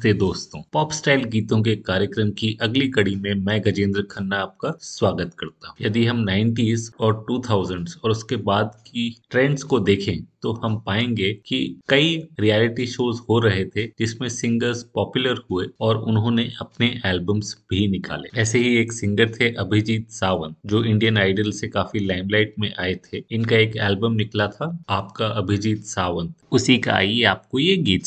नमस्ते दोस्तों। Pop style गीतों के कार्यक्रम की अगली कड़ी में मैं गजेंद्र खन्ना आपका स्वागत करता हूँ। यदि हम 90s और 2000s और उसके बाद की ट्रेंड्स को देखें तो हम पाएँगे कि कई रियलिटी शोज़ हो रहे थे जिसमें सिंगर्स पॉपुलर हुए और उन्होंने अपने एल्बम्स भी निकाले। ऐसे ही एक सिंगर थे अभिजीत सावंत, जो इंडियन आइडल से काफ़ी लाइमलाइट में आए थे। इनका एक एल्बम निकला था आपका अभिजीत सावंत। उसी का आइए आपको ये गीत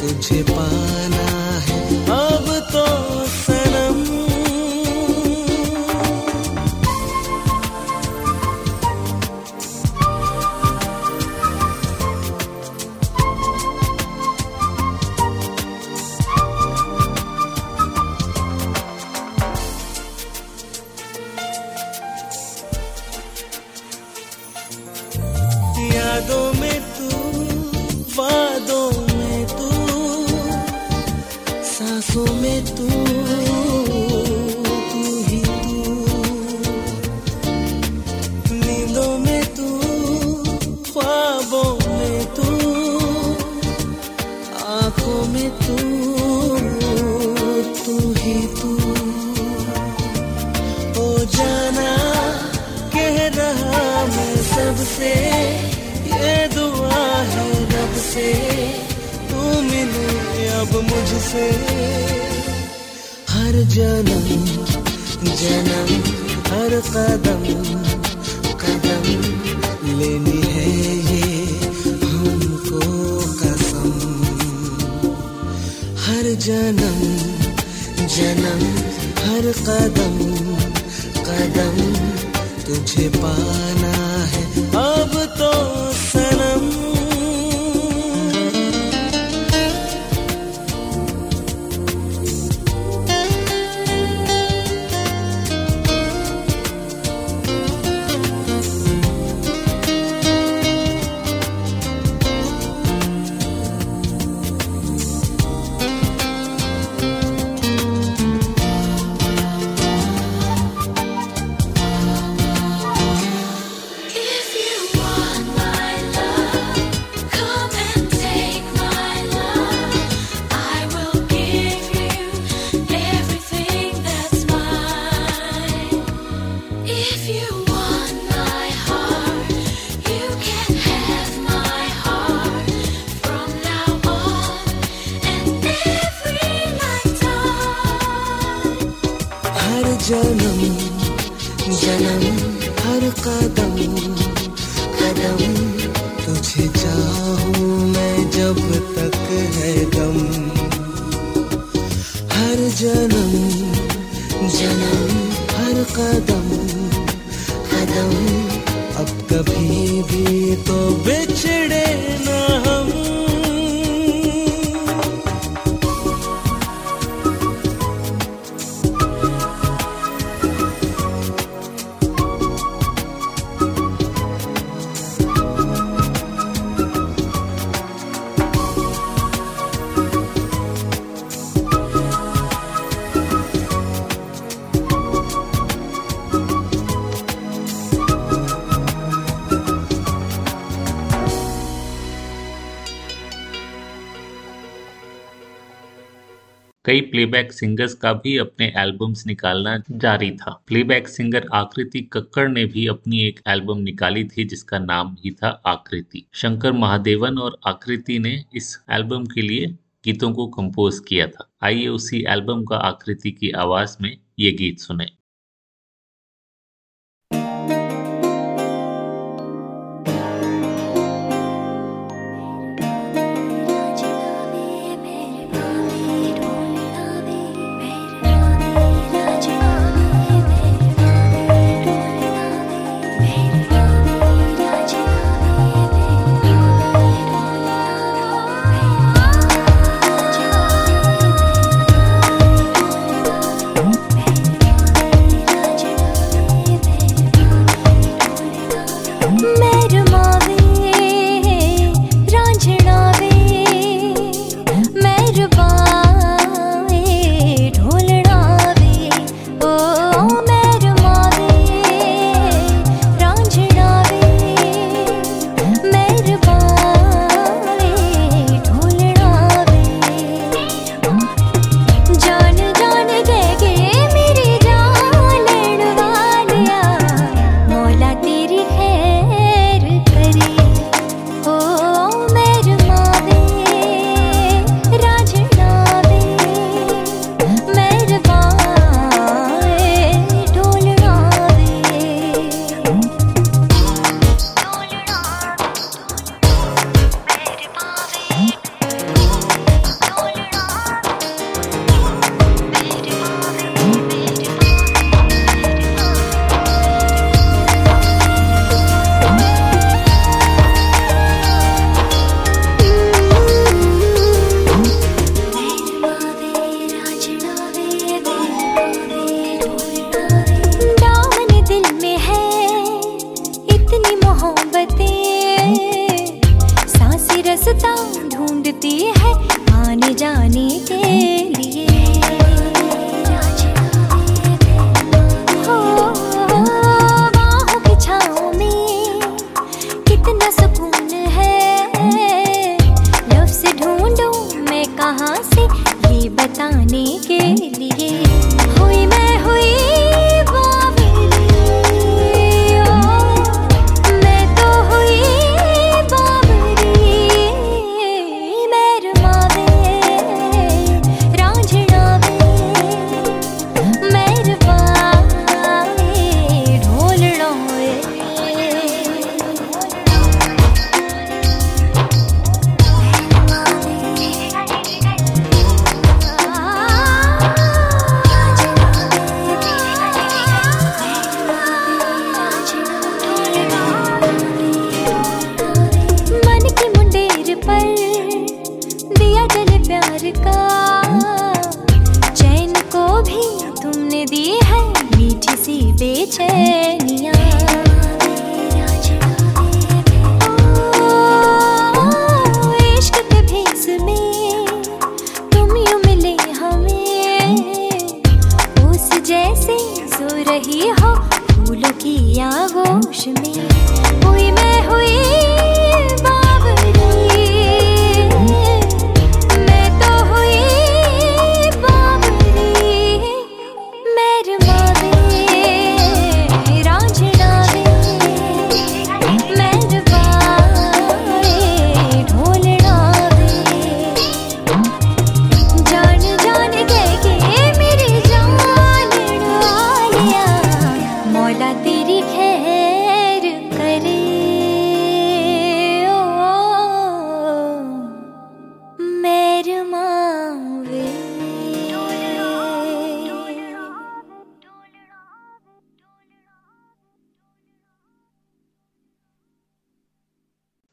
तुझे जा कई प्लेबैक सिंगर्स का भी अपने एल्बम्स निकालना जारी था। प्लेबैक सिंगर आकृति कक्कड़ ने भी अपनी एक एल्बम निकाली थी, जिसका नाम ही था आकृति। शंकर महादेवन और आकृति ने इस एल्बम के लिए गीतों को कंपोज किया था। आइए उसी एल्बम का आकृति की आवाज़ में ये गीत सुने।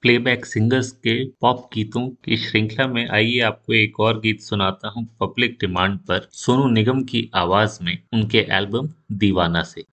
प्लेबैक सिंगर्स के पॉप गीतों की श्रृंखला में आइए, आपको एक और गीत सुनाता हूँ। पब्लिक डिमांड पर सोनू निगम की आवाज़ में उनके एल्बम दीवाना से।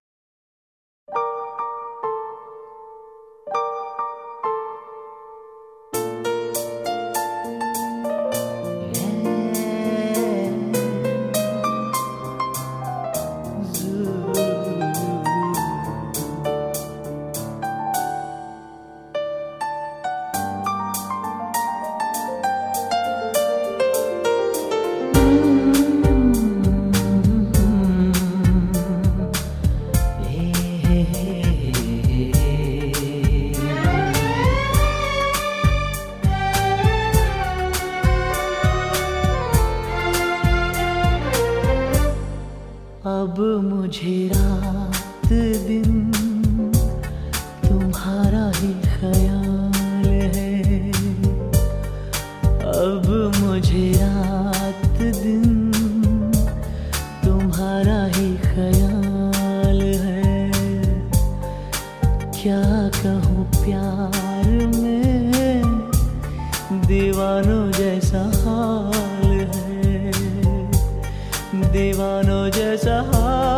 दीवानों जैसा हाल है। दीवानों जैसा हाल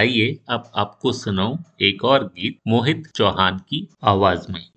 आइए अब आपको सुनाऊं एक और गीत मोहित चौहान की आवाज़ में।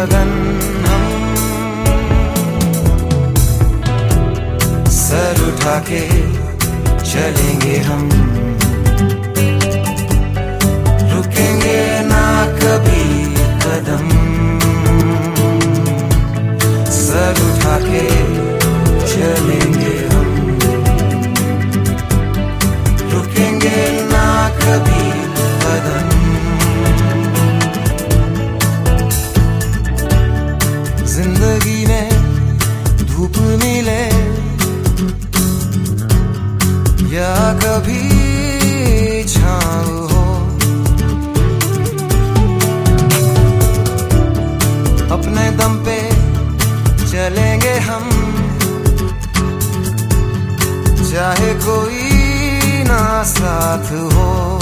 सदन सर उठा के चलेंगे हम। रुकेंगे ना कभी कदम। 策を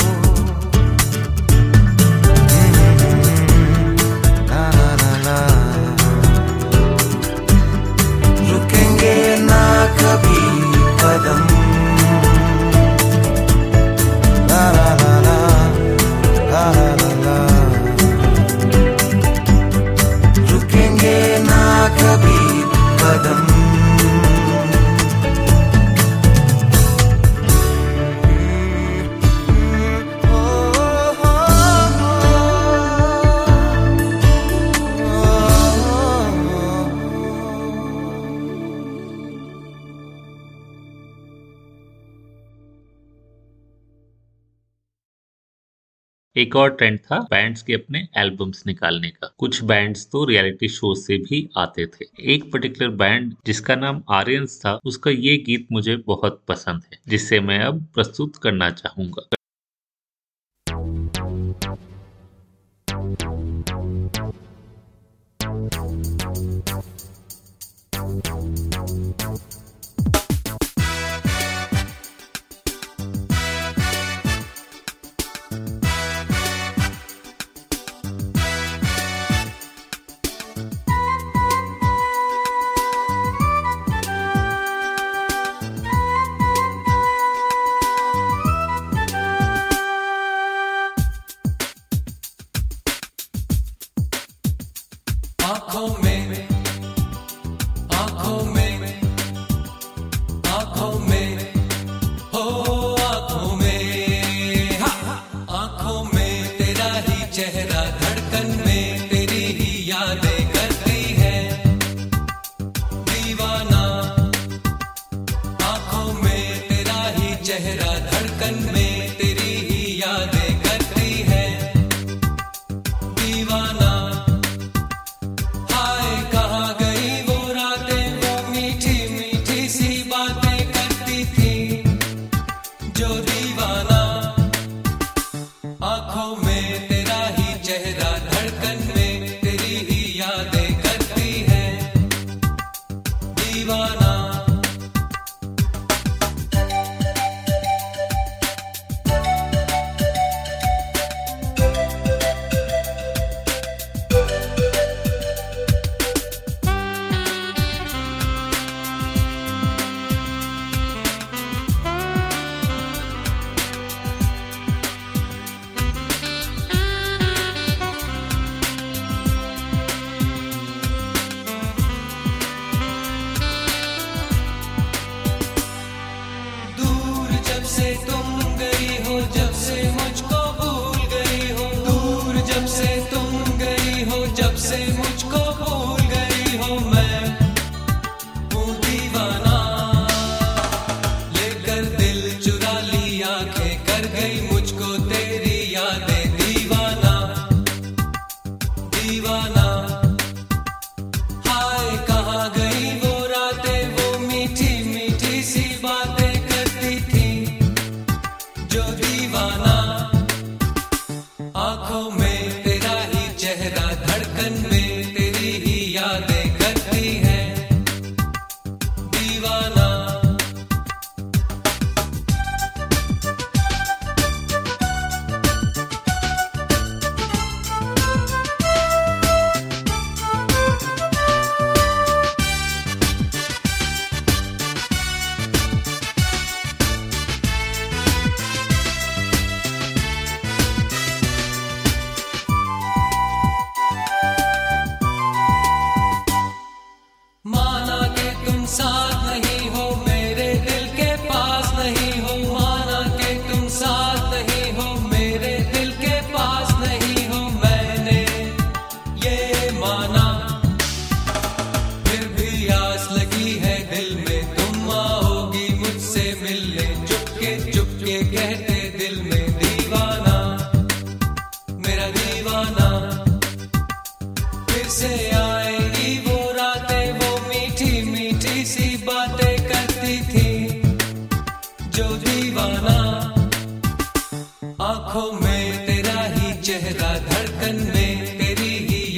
एक और ट्रेंड था बैंड्स के अपने एल्बम्स निकालने का। कुछ बैंड्स तो रियलिटी शो से भी आते थे। एक पर्टिकुलर बैंड जिसका नाम आर्यंस था, उसका ये गीत मुझे बहुत पसंद है, जिसे मैं अब प्रस्तुत करना चाहूँगा।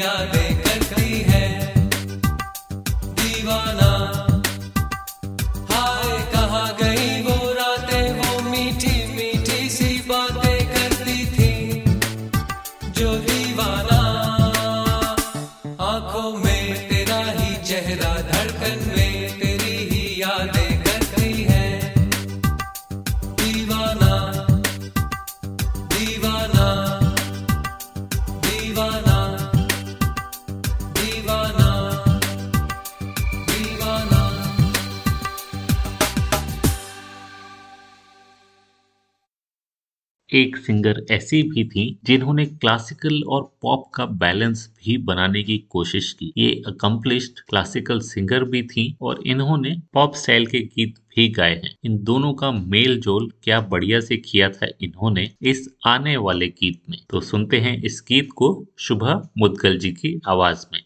yeah. एक सिंगर ऐसी भी थी जिन्होंने क्लासिकल और पॉप का बैलेंस भी बनाने की कोशिश की। ये अकम्पलिश्ड क्लासिकल सिंगर भी थी और इन्होंने पॉप स्टाइल के गीत भी गाए हैं। इन दोनों का मेल जोल क्या बढ़िया से किया था इन्होंने इस आने वाले गीत में। तो सुनते हैं इस गीत को शुभा मुदगल जी की आवाज़ में।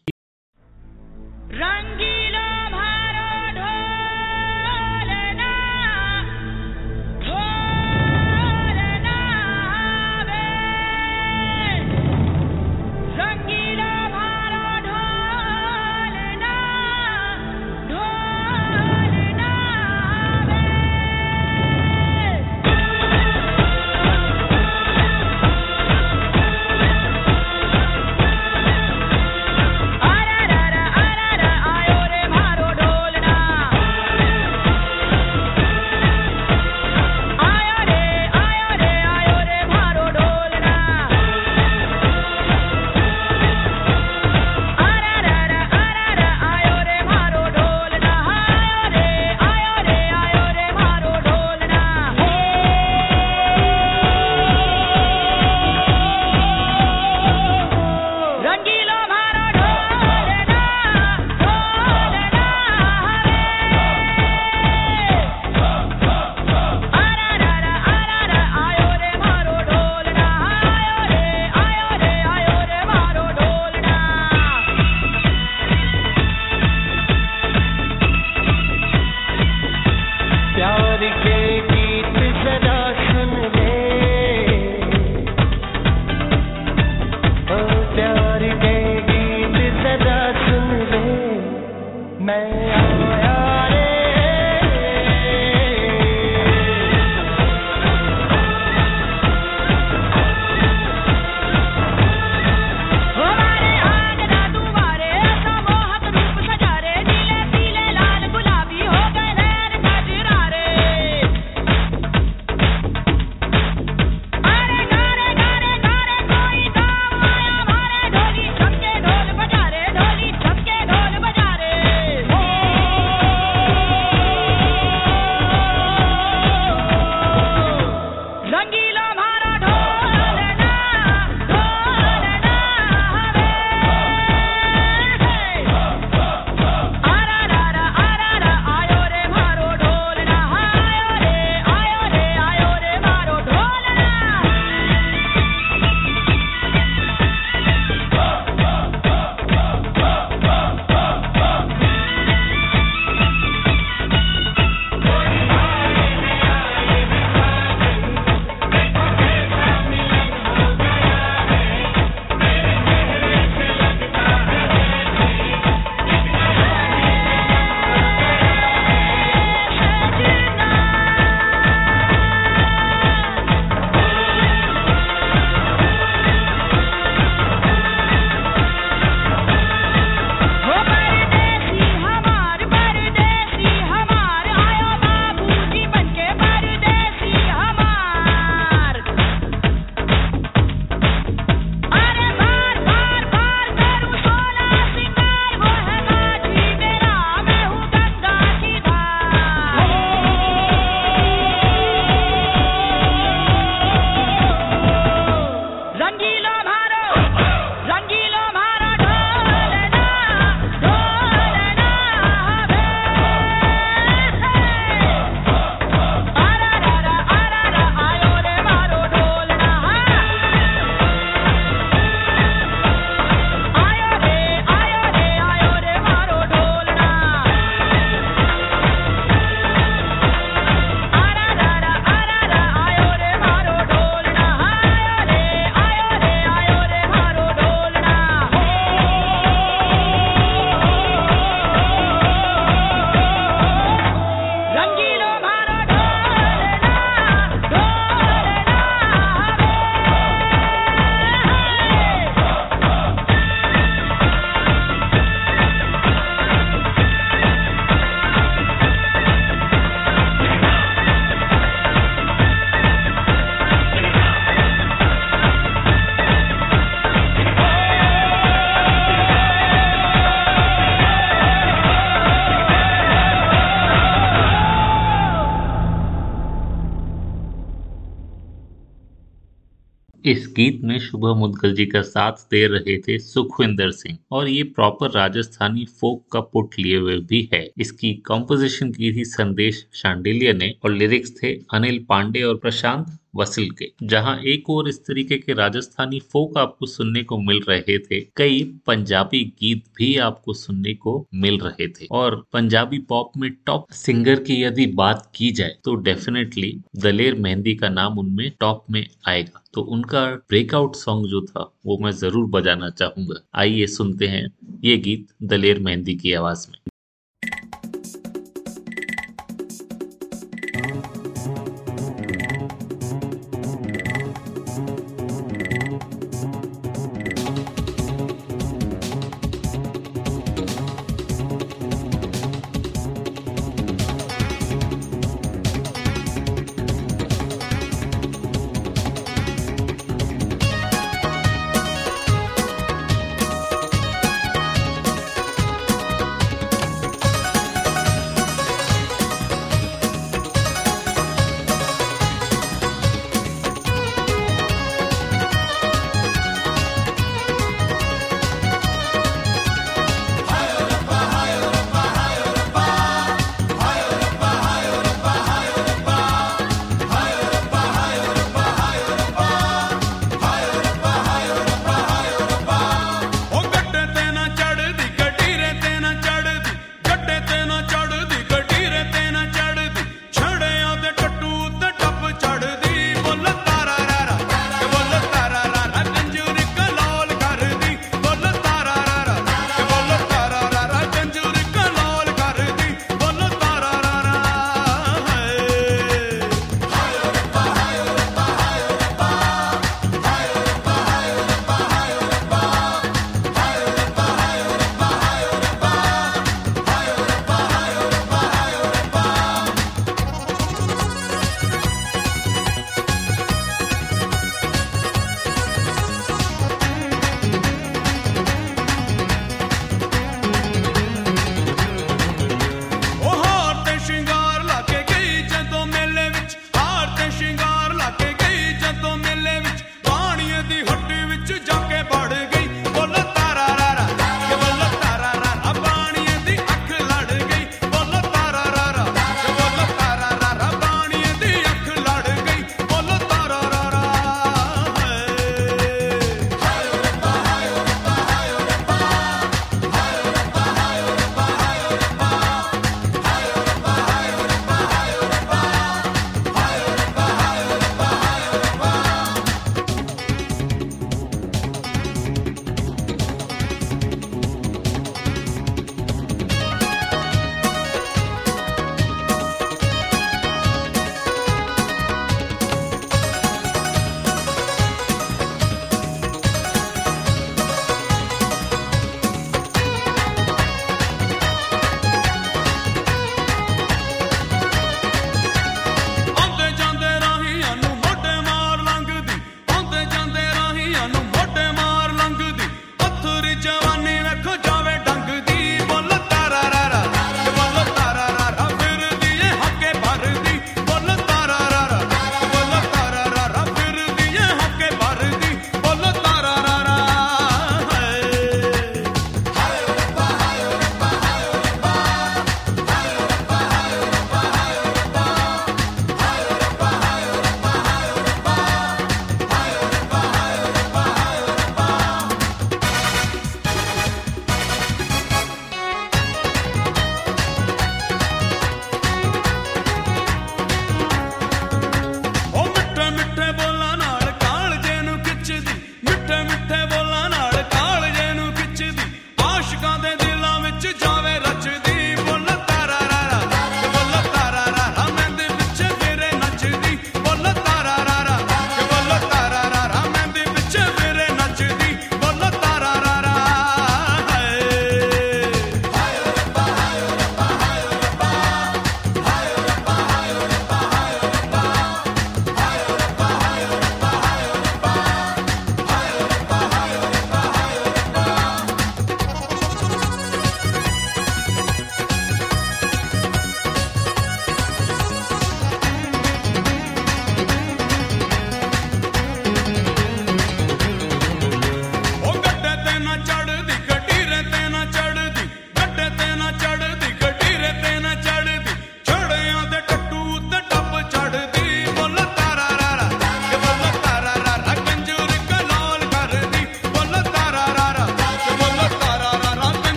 इस गीत में शुभ मुदगल जी का साथ दे रहे थे सुखविंदर सिंह। और ये प्रॉपर राजस्थानी फोक का पुट लिए हुए भी है। इसकी कॉम्पोजिशन की थी संदेश शांडिल्य ने और लिरिक्स थे अनिल पांडे और प्रशांत वसिल के, जहाँ एक और इस तरीके के राजस्थानी फोक आपको सुनने को मिल रहे थे। कई पंजाबी गीत भी आपको सुनने को मिल रहे थे। और पंजाबी पॉप में टॉप सिंगर की यदि बात की जाए तो डेफिनेटली दलेर मेहंदी का नाम उनमें टॉप में आएगा। तो उनका ब्रेकआउट सॉन्ग जो था, वो मैं ज़रूर बजाना चाहूँगा। आइए सुनते हैं ये गीत दलेर मेहंदी की आवाज़ में।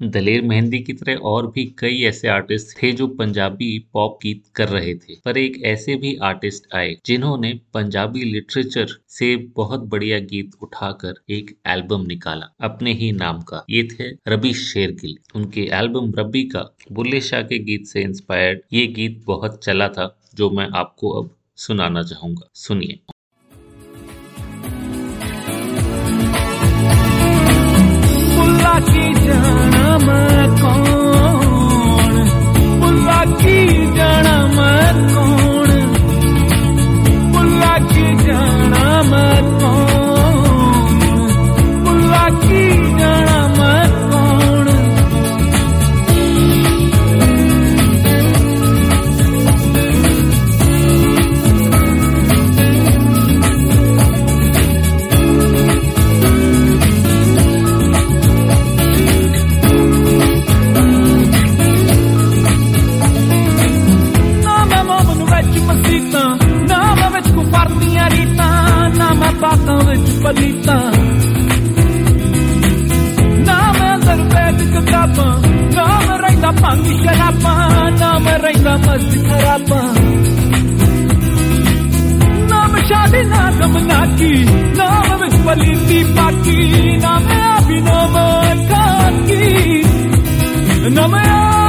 दलेर मेहंदी की तरह और भी कई ऐसे आर्टिस्ट थे जो पंजाबी पॉप गीत कर रहे थे। पर एक ऐसे भी आर्टिस्ट आए जिन्होंने पंजाबी लिटरेचर से बहुत बढ़िया गीत उठाकर एक एल्बम निकाला अपने ही नाम का। ये थे रबी शेरगिल। उनके एल्बम रबी का बुल्ले शाह के गीत से इंस्पायर्ड ये गीत बहुत चला था, जो मैं आपको अब सुनाना चाहूँगा। सुनिए। की जान មកក आम्ही शरापा नाम रैंगा मस्त खरापा नाम शादी नागम नाकी, नाम विस्पलिती पाकी, नाम अभिनव काकी। नाम आ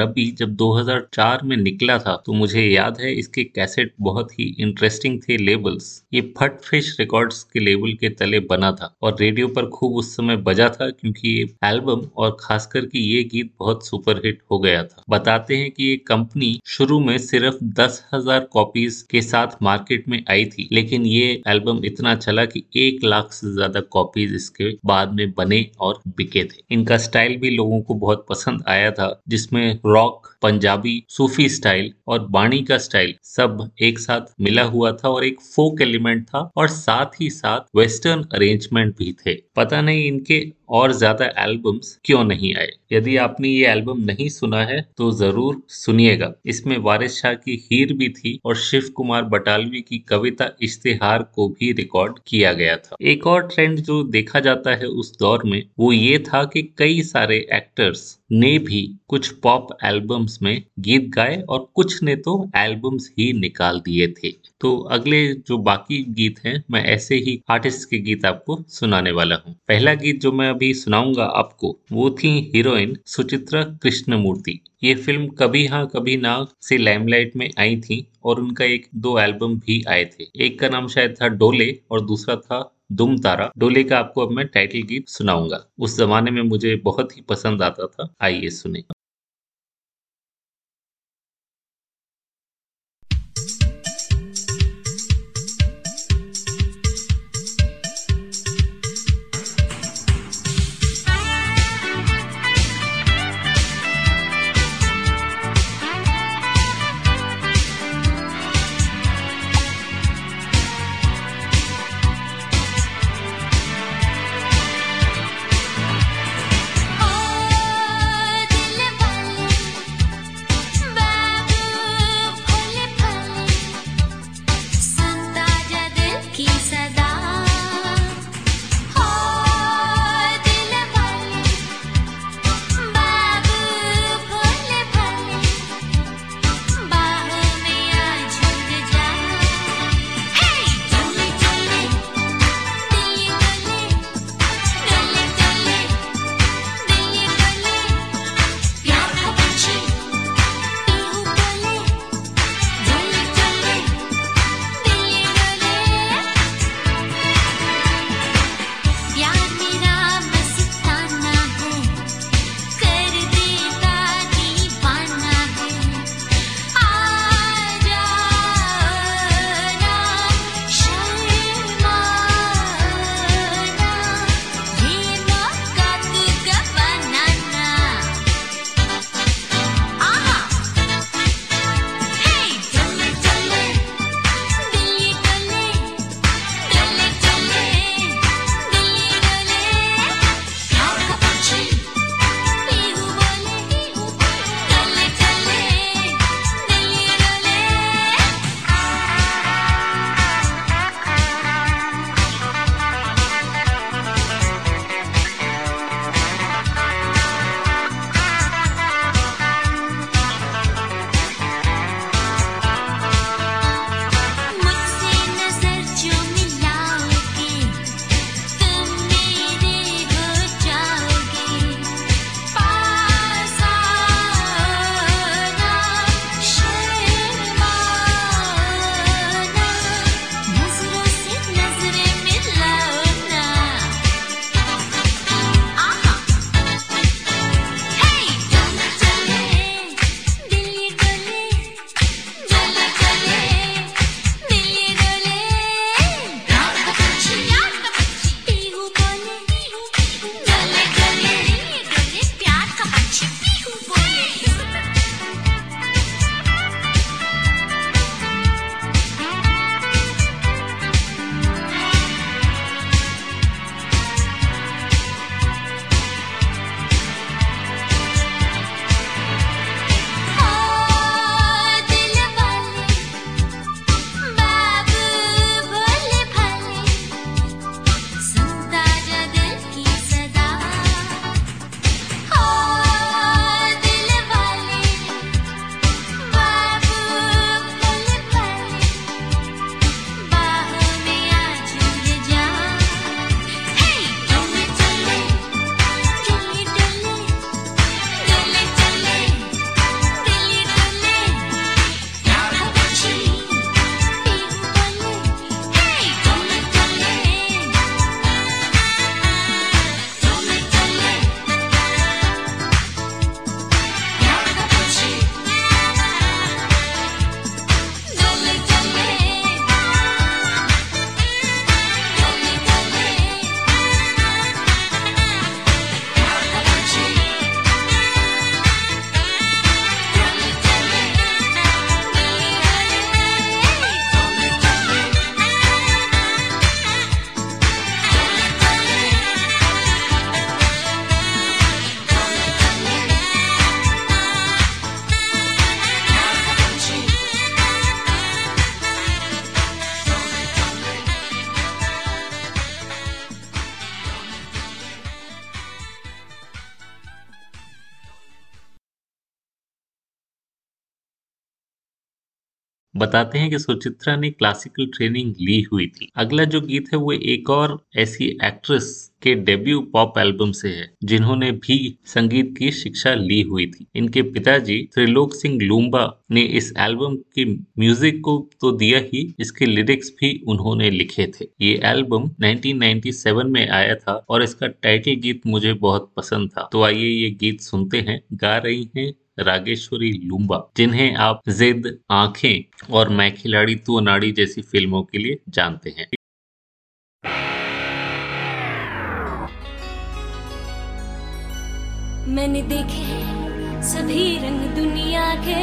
रबी जब 2004 में निकला था तो मुझे याद है इसके कैसेट बहुत ही इंटरेस्टिंग थे लेबल्स ये फट फ़िश रिकॉर्ड्स के लेबल के तले बना था और रेडियो पर खूब उस समय बजा था क्योंकि ये एल्बम और खासकर कि ये गीत बहुत सुपर हिट हो गया था। बताते हैं कि ये कंपनी शुरू में सिर्फ़ दस हज़ार कॉपीज के साथ मार्केट में आई थी, लेकिन ये एल्बम इतना चला कि एक लाख से ज़्यादा कॉपीज इसके बाद में बने और बिके थे। इनका स्टाइल भी लोगों को बहुत पसंद आया था, जिसमें rock पंजाबी, सूफी स्टाइल और बाणी का स्टाइल सब एक साथ मिला हुआ था और एक फोक एलिमेंट था और साथ ही साथ वेस्टर्न अरेंजमेंट भी थे। पता नहीं इनके और ज़्यादा एल्बम्स क्यों नहीं आए। यदि आपने ये एल्बम नहीं सुना है तो ज़रूर सुनिएगा। इसमें वारिस शाह की हीर भी थी और शिव कुमार बटालवी की कविता इश्तेहार को भी रिकॉर्ड किया गया था। एक और ट्रेंड जो देखा जाता है उस दौर में, वो ये था कि कई सारे एक्टर्स ने भी कुछ पॉप एल्बम्स में गीत गाए और कुछ ने तो एल्बम्स ही निकाल दिए थे। तो अगले जो बाकी गीत हैं, मैं ऐसे ही आर्टिस्ट के गीत आपको सुनाने वाला हूँ। पहला गीत जो मैं अभी सुनाऊँगा आपको, वो थी हीरोइन सुचित्रा कृष्णमूर्ति। ये फ़िल्म कभी हाँ कभी ना से लाइमलाइट में आई थी और उनका एक दो एल्बम भी आए थे। एक का नाम शायद था डोले और दूसरा था दुम तारा डोले का आपको अब मैं टाइटल गीत सुनाऊँगा। उस जमाने में मुझे बहुत ही पसंद आता था। आइए सुने। बताते हैं कि सुचित्रा ने क्लासिकल ट्रेनिंग ली हुई थी। अगला जो गीत है, वो एक और ऐसी एक्ट्रेस के डेब्यू पॉप एल्बम से है, जिन्होंने भी संगीत की शिक्षा ली हुई थी। इनके पिताजी त्रिलोक सिंह लूम्बा ने इस एल्बम के म्यूज़िक को तो दिया ही, इसके लिरिक्स भी उन्होंने लिखे थे। ये एल्बम 1997 में आया था और इसका टाइटल गीत मुझे बहुत पसंद था। तो आइए ये गीत सुनते हैं, गा रही हैं रागेश्वरी लुम्बा, जिन्हें आप जिद, आँखें और मैं खिलाड़ी तू अनाड़ी जैसी फ़िल्मों के लिए जानते हैं। मैंने देखे सभी रंग दुनिया के।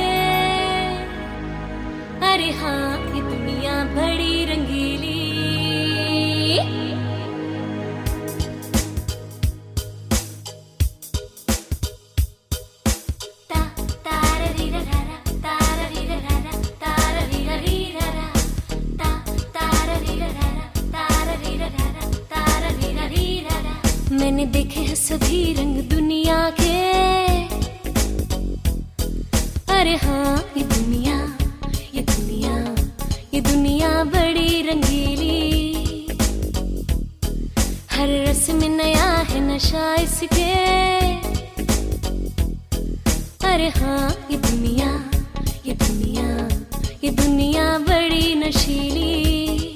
अरे हाँ दुनिया बड़ी रंगीली मैंने देखे हैं सभी रंग दुनिया के। अरे हाँ ये दुनिया ये दुनिया ये दुनिया बड़ी रंगीली। हर रस में नया है नशा इसके। अरे हाँ ये दुनिया ये दुनिया ये दुनिया बड़ी नशीली।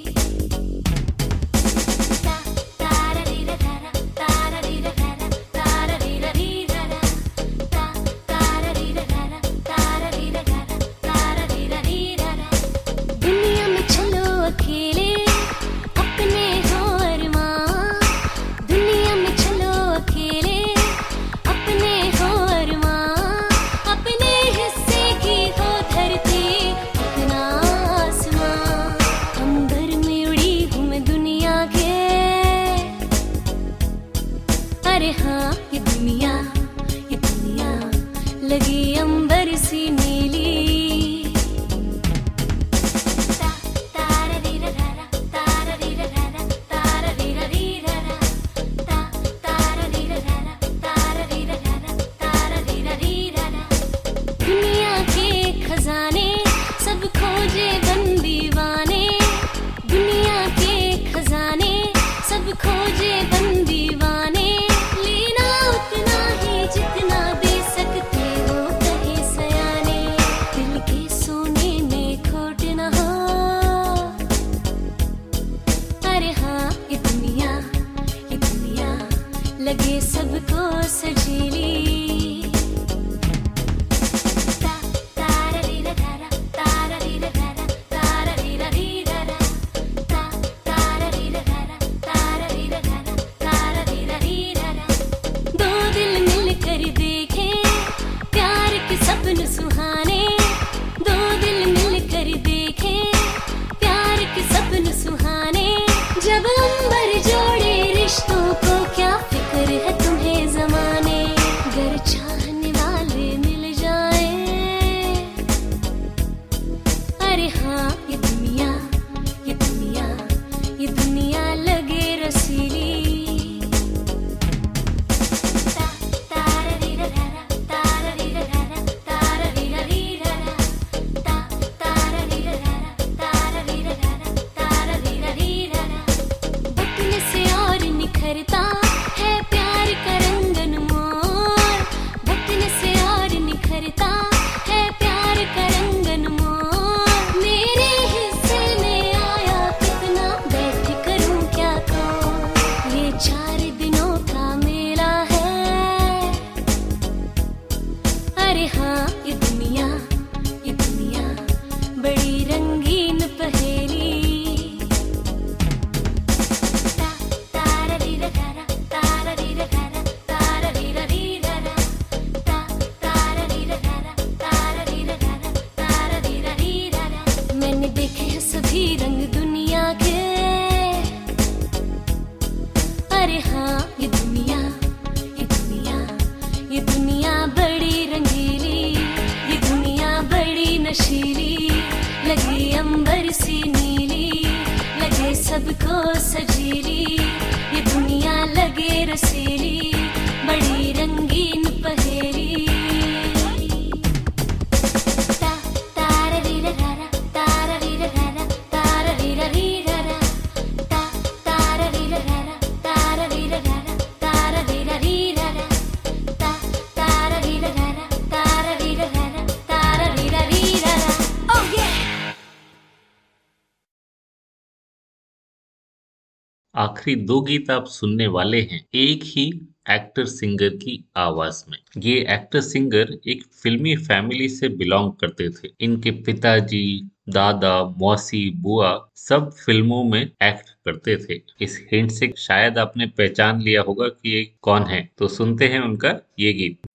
आखिरी दो गीत आप सुनने वाले हैं, एक ही एक्टर सिंगर की आवाज़ में। ये एक्टर सिंगर एक फिल्मी फैमिली से बिलोंग करते थे। इनके पिताजी, दादा, मौसी, बुआ सब फ़िल्मों में एक्ट करते थे। इस हिंट से शायद आपने पहचान लिया होगा कि ये कौन है। तो सुनते हैं उनका ये गीत।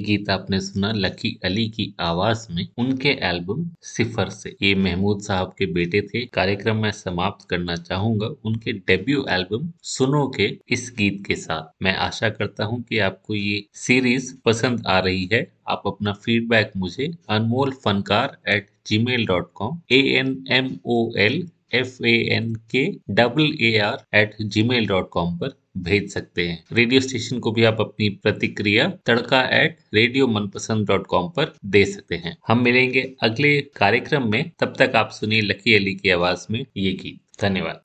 गीत आपने सुना, लकी अली की आवाज़ में उनके एल्बम सिफर से। ये महमूद साहब के बेटे थे। कार्यक्रम में समाप्त करना चाहूँगा। उनके डेब्यू एल्बम सुनो के इस गीत के साथ। मैं आशा करता हूँ कि आपको ये सीरीज़ पसंद आ रही है। आप अपना फीडबैक मुझे Anmol Fankaar at Gmail dot com A N M O L F A N K double A R at Gmail dot com पर भेज सकते हैं। रेडियो स्टेशन को भी आप अपनी प्रतिक्रिया Tadka at radio Manpasand dot com पर दे सकते हैं। हम मिलेंगे अगले कार्यक्रम में। तब तक आप सुनिए लकी अली की आवाज़ में ये गीत। धन्यवाद।